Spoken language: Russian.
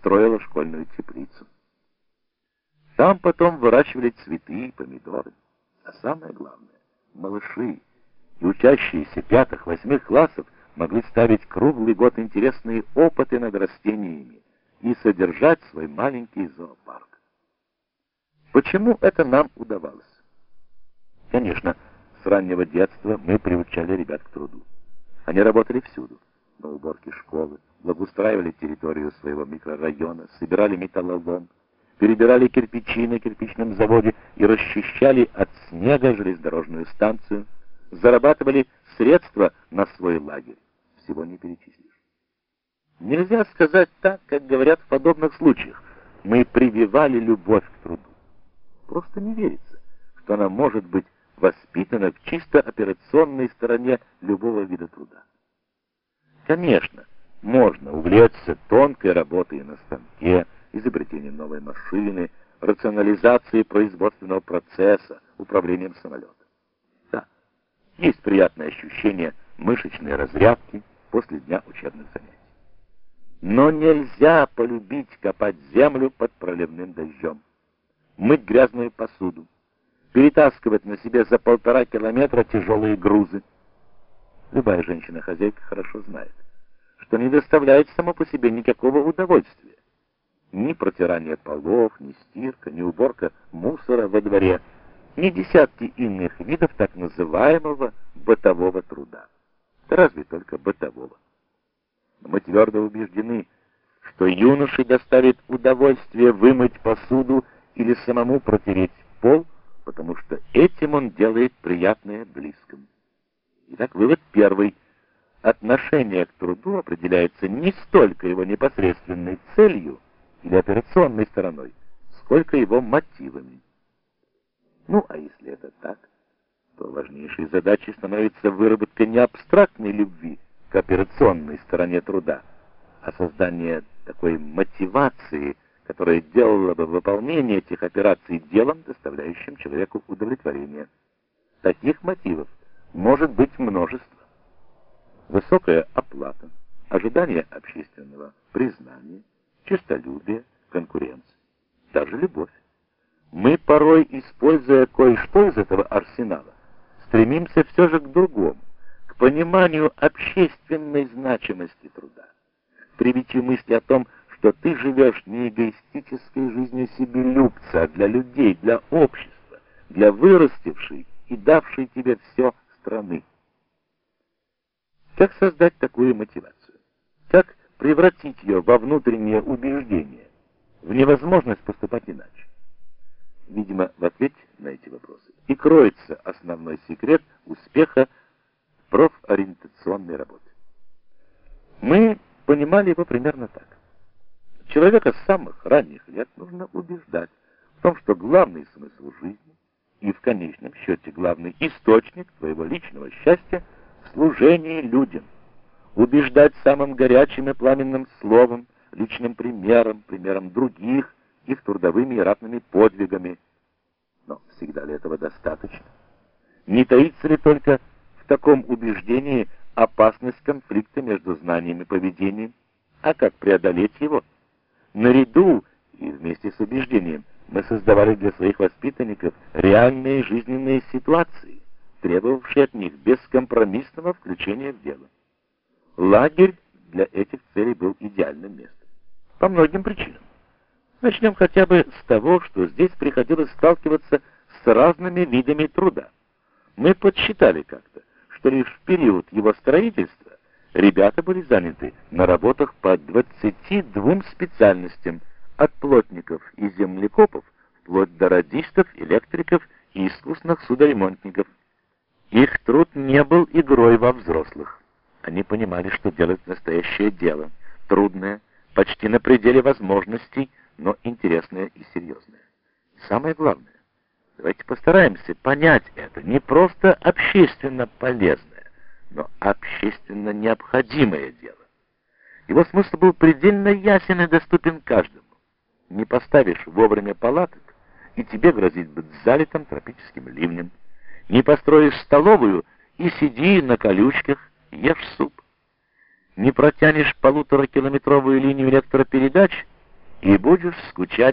строила школьную теплицу. Там потом выращивали цветы и помидоры. А самое главное, малыши и учащиеся пятых-восьмых классов могли ставить круглый год интересные опыты над растениями и содержать свой маленький зоопарк. Почему это нам удавалось? Конечно, с раннего детства мы приучали ребят к труду. Они работали всюду. На уборке школы, благоустраивали территорию своего микрорайона, собирали металлолом, перебирали кирпичи на кирпичном заводе и расчищали от снега железнодорожную станцию, зарабатывали средства на свой лагерь. Всего не перечислишь. Нельзя сказать так, как говорят в подобных случаях. Мы прививали любовь к труду. Просто не верится, что она может быть воспитана в чисто операционной стороне любого вида труда. Конечно, можно увлечься тонкой работой на станке, изобретением новой машины, рационализацией производственного процесса, управлением самолетом. Да, есть приятное ощущение мышечной разрядки после дня учебных занятий. Но нельзя полюбить копать землю под проливным дождем, мыть грязную посуду, перетаскивать на себе за полтора километра тяжелые грузы. Любая женщина-хозяйка хорошо знает, что не доставляет само по себе никакого удовольствия. Ни протирание полов, ни стирка, ни уборка мусора во дворе, ни десятки иных видов так называемого бытового труда. Разве только бытового. Мы твердо убеждены, что юноше доставит удовольствие вымыть посуду или самому протереть пол, потому что этим он делает приятное близкому. Итак, вывод первый. Отношение к труду определяется не столько его непосредственной целью или операционной стороной, сколько его мотивами. Ну, а если это так, то важнейшей задачей становится выработка не абстрактной любви к операционной стороне труда, а создание такой мотивации, которая делала бы выполнение этих операций делом, доставляющим человеку удовлетворение. Таких мотивов может быть множество. Высокая оплата, ожидание общественного признания, честолюбие, конкуренция, даже любовь. Мы порой, используя кое-что из этого арсенала, стремимся все же к другому, к пониманию общественной значимости труда. Приведите мысли о том, что ты живешь не эгоистической жизнью себелюбца, а для людей, для общества, для вырастившей и давшей тебе все страны. Как создать такую мотивацию? Как превратить ее во внутреннее убеждение, в невозможность поступать иначе? Видимо, в ответе на эти вопросы и кроется основной секрет успеха профориентационной работы. Мы понимали его примерно так. Человека с самых ранних лет нужно убеждать в том, что главный смысл жизни и в конечном счете главный источник твоего личного счастья в служении людям. Убеждать самым горячим и пламенным словом, личным примером, примером других, их трудовыми и ратными подвигами. Но всегда ли этого достаточно? Не таится ли только в таком убеждении опасность конфликта между знанием и поведением? А как преодолеть его? Наряду и вместе с убеждением мы создавали для своих воспитанников реальные жизненные ситуации, требовавшие от них бескомпромиссного включения в дело. Лагерь для этих целей был идеальным местом. По многим причинам. Начнем хотя бы с того, что здесь приходилось сталкиваться с разными видами труда. Мы подсчитали как-то, что лишь в период его строительства ребята были заняты на работах по 22 специальностям, от плотников и землекопов вплоть до радистов, электриков и искусных судоремонтников. Их труд не был игрой во взрослых. Они понимали, что делать настоящее дело, трудное, почти на пределе возможностей, но интересное и серьезное. Самое главное, давайте постараемся понять это, не просто общественно полезное, но общественно необходимое дело. Его смысл был предельно ясен и доступен каждому. Не поставишь вовремя палаток, и тебе грозит быть залитым тропическим ливнем. Не построишь столовую, и сиди на колючках, ешь суп. Не протянешь полуторакилометровую линию электропередач, и будешь скучать